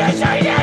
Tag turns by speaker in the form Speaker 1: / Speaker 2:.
Speaker 1: Yes, yes, yes.